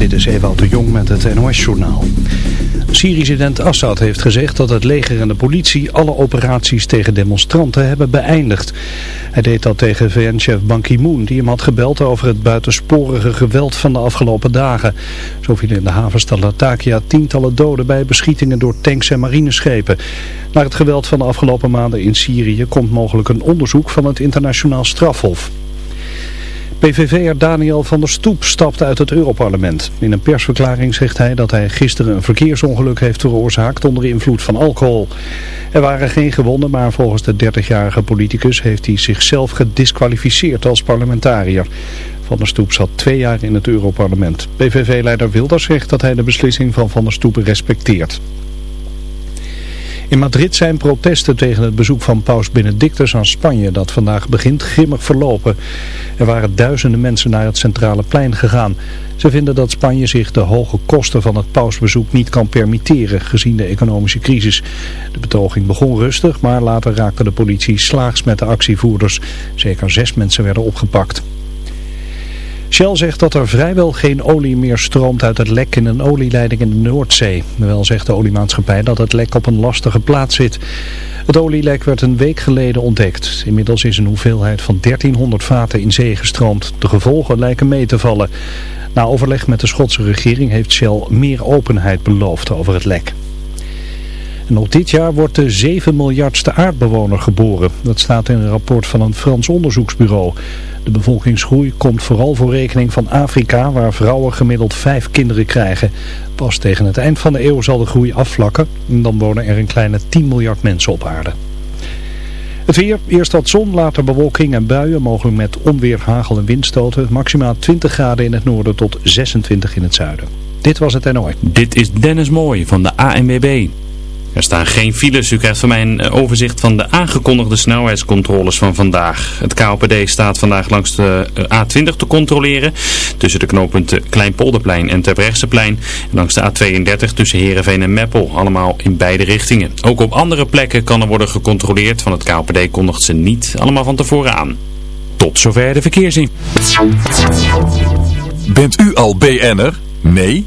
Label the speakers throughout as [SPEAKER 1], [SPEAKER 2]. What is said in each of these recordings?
[SPEAKER 1] Dit is Ewout de Jong met het NOS-journaal. Syrisch-president Assad heeft gezegd dat het leger en de politie alle operaties tegen demonstranten hebben beëindigd. Hij deed dat tegen VN-chef Ban Ki-moon die hem had gebeld over het buitensporige geweld van de afgelopen dagen. Zo vielen in de havenstad Latakia tientallen doden bij beschietingen door tanks en marineschepen. Naar het geweld van de afgelopen maanden in Syrië komt mogelijk een onderzoek van het internationaal strafhof. PVV'er Daniel van der Stoep stapt uit het Europarlement. In een persverklaring zegt hij dat hij gisteren een verkeersongeluk heeft veroorzaakt onder invloed van alcohol. Er waren geen gewonden, maar volgens de 30-jarige politicus heeft hij zichzelf gedisqualificeerd als parlementariër. Van der Stoep zat twee jaar in het Europarlement. PVV-leider Wilders zegt dat hij de beslissing van Van der Stoep respecteert. In Madrid zijn protesten tegen het bezoek van paus Benedictus aan Spanje dat vandaag begint grimmig verlopen. Er waren duizenden mensen naar het centrale plein gegaan. Ze vinden dat Spanje zich de hoge kosten van het pausbezoek niet kan permitteren gezien de economische crisis. De betoging begon rustig, maar later raakte de politie slaags met de actievoerders. Zeker zes mensen werden opgepakt. Shell zegt dat er vrijwel geen olie meer stroomt uit het lek in een olieleiding in de Noordzee. Wel zegt de oliemaatschappij dat het lek op een lastige plaats zit. Het olielek werd een week geleden ontdekt. Inmiddels is een hoeveelheid van 1300 vaten in zee gestroomd. De gevolgen lijken mee te vallen. Na overleg met de Schotse regering heeft Shell meer openheid beloofd over het lek. Nog dit jaar wordt de 7 miljardste aardbewoner geboren. Dat staat in een rapport van een Frans onderzoeksbureau. De bevolkingsgroei komt vooral voor rekening van Afrika, waar vrouwen gemiddeld vijf kinderen krijgen. Pas tegen het eind van de eeuw zal de groei afvlakken en dan wonen er een kleine 10 miljard mensen op aarde. Het weer, eerst wat zon, later bewolking en buien, mogelijk met onweer, hagel en windstoten. Maximaal 20 graden in het noorden tot 26 in het zuiden. Dit was het NOS.
[SPEAKER 2] Dit is Dennis Mooij van de ANWB. Er staan geen files. U krijgt van mij een overzicht van de aangekondigde snelheidscontroles van vandaag. Het KOPD staat vandaag langs de eh, A20 te controleren. Tussen de knooppunten Kleinpolderplein en Terbrechtseplein. En langs de A32 tussen Heerenveen en Meppel. Allemaal in beide richtingen. Ook op andere plekken kan er worden gecontroleerd. Van het KOPD kondigt ze niet allemaal van tevoren aan. Tot zover de verkeersin.
[SPEAKER 3] Bent u al BN'er? Nee?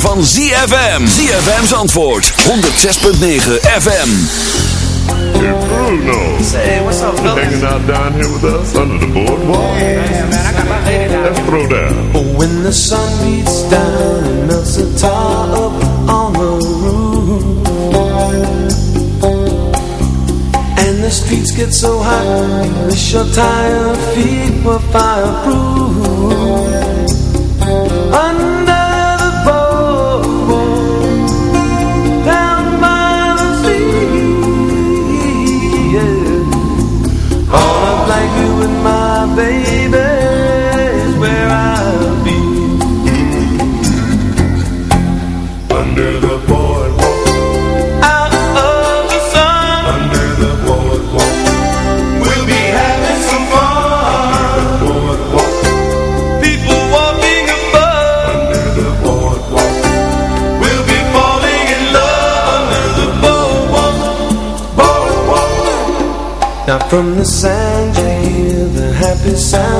[SPEAKER 4] van ZFM. ZFM's antwoord. 106.9 FM.
[SPEAKER 5] Hey Bruno.
[SPEAKER 6] Say, what's up, fellas?
[SPEAKER 5] Hanging out down here with us under the boardwalk.
[SPEAKER 6] Yeah, man, I got my lady down
[SPEAKER 5] Let's throw down.
[SPEAKER 6] Oh, when the sun beats down and melts the tar up on the roof. And the streets get so hot, wish your tired feet were fireproof.
[SPEAKER 4] From the sand you hear the happy sounds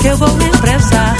[SPEAKER 7] Que eu vou expressar.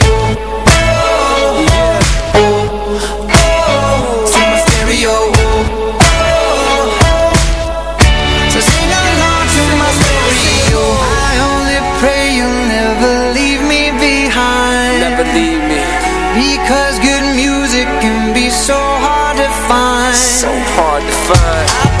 [SPEAKER 8] Music can be so hard to find.
[SPEAKER 9] So hard to find.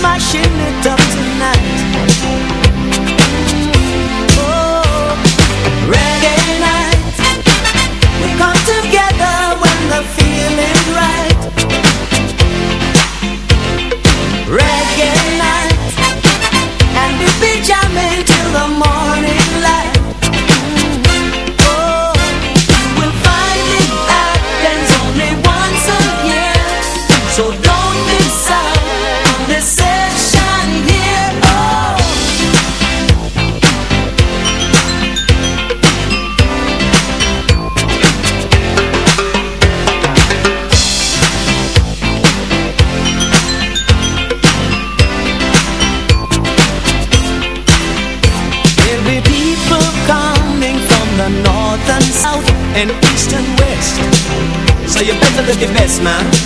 [SPEAKER 10] they'll be mashing it up tonight. Man.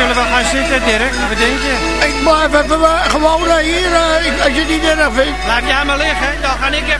[SPEAKER 10] zullen we gaan zitten, Dirk? Wat denk je?
[SPEAKER 11] Ik, maar we, gewoon eh, hier, eh, als je het niet erg vindt.
[SPEAKER 10] Laat jij maar liggen, dan ga ik even...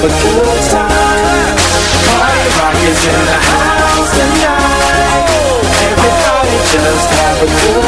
[SPEAKER 12] have a good time. Party rock is in the house tonight. Everybody just have a good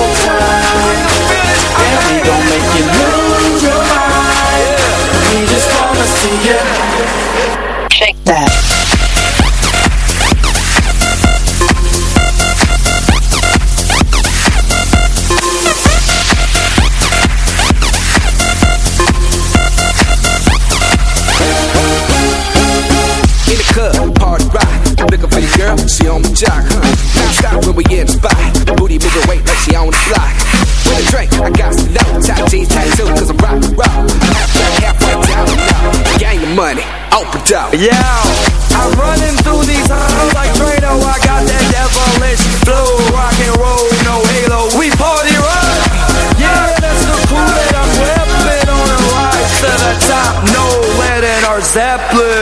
[SPEAKER 12] yeah. I'm running through these halls like Trano. I got that devilish flow, rock and roll, no halo. We party rock, yeah. That's the crew that I'm whipping on the rise to the top. No letting our Zeppelin.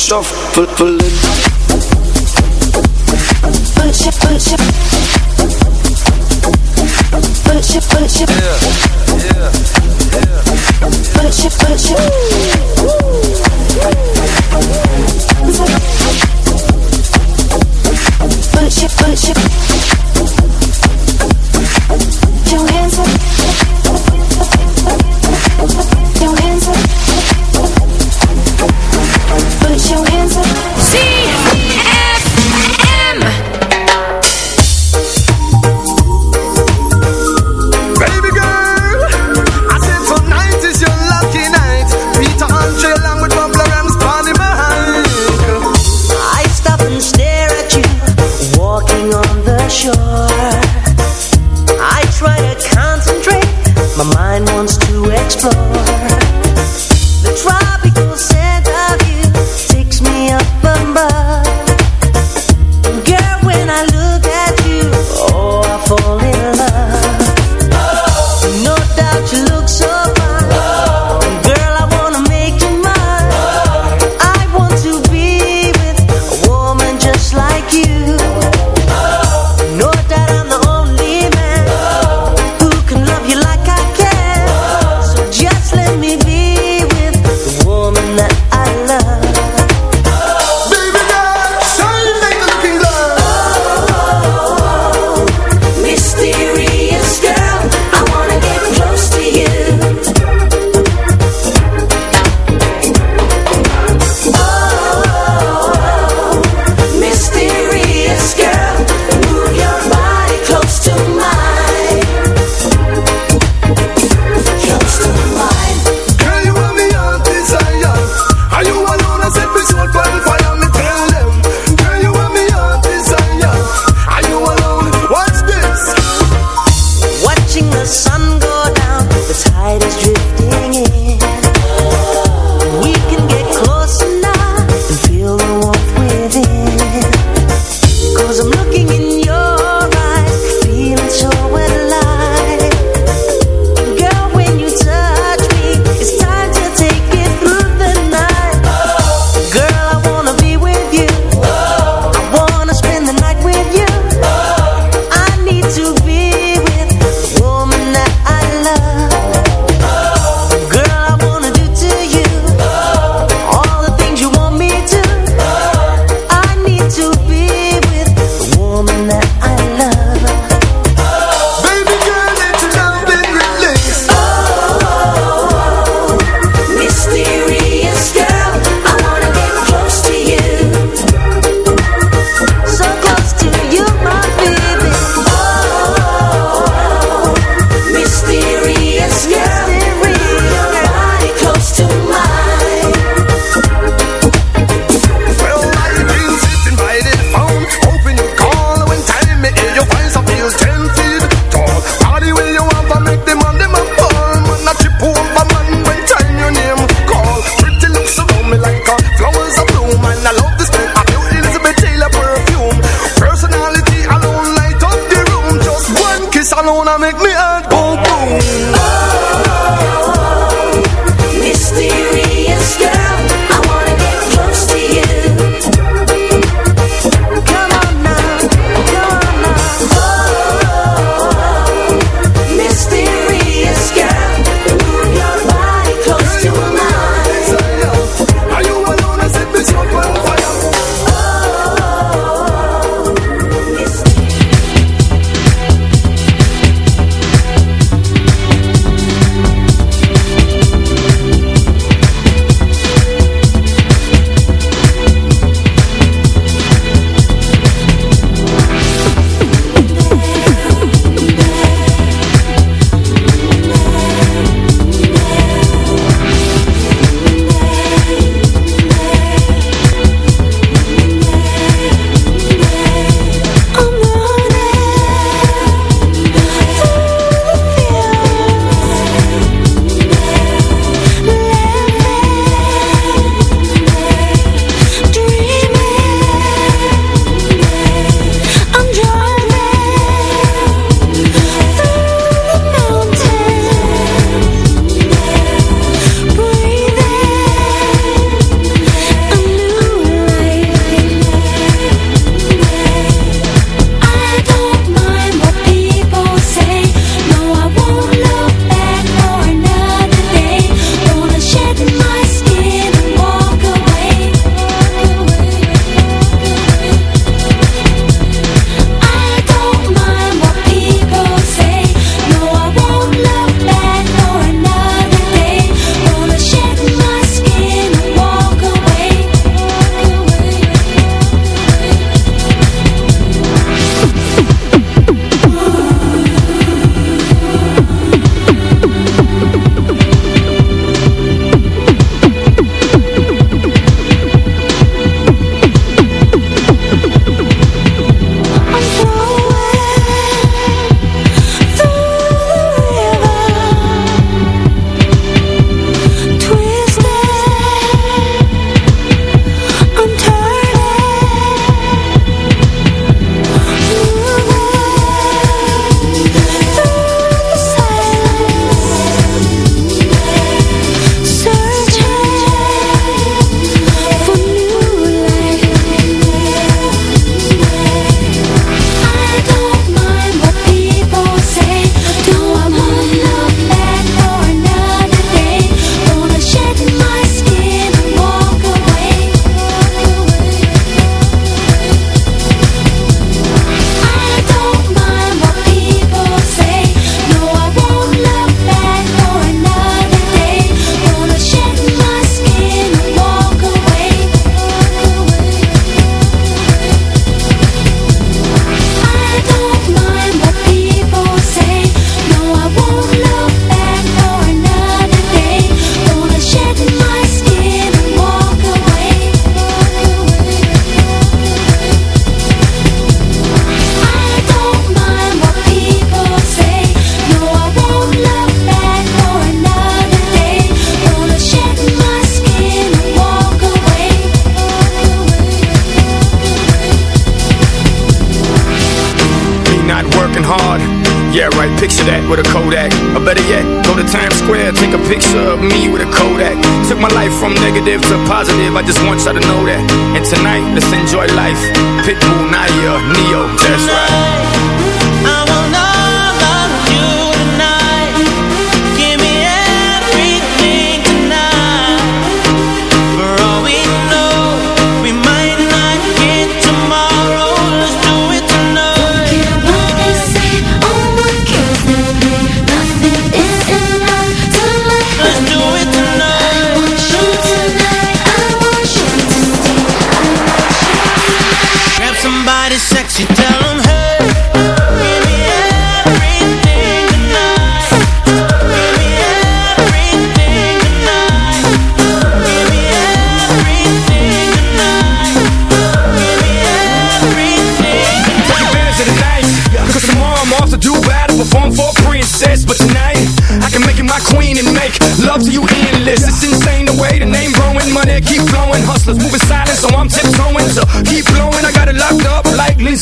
[SPEAKER 10] shuffle it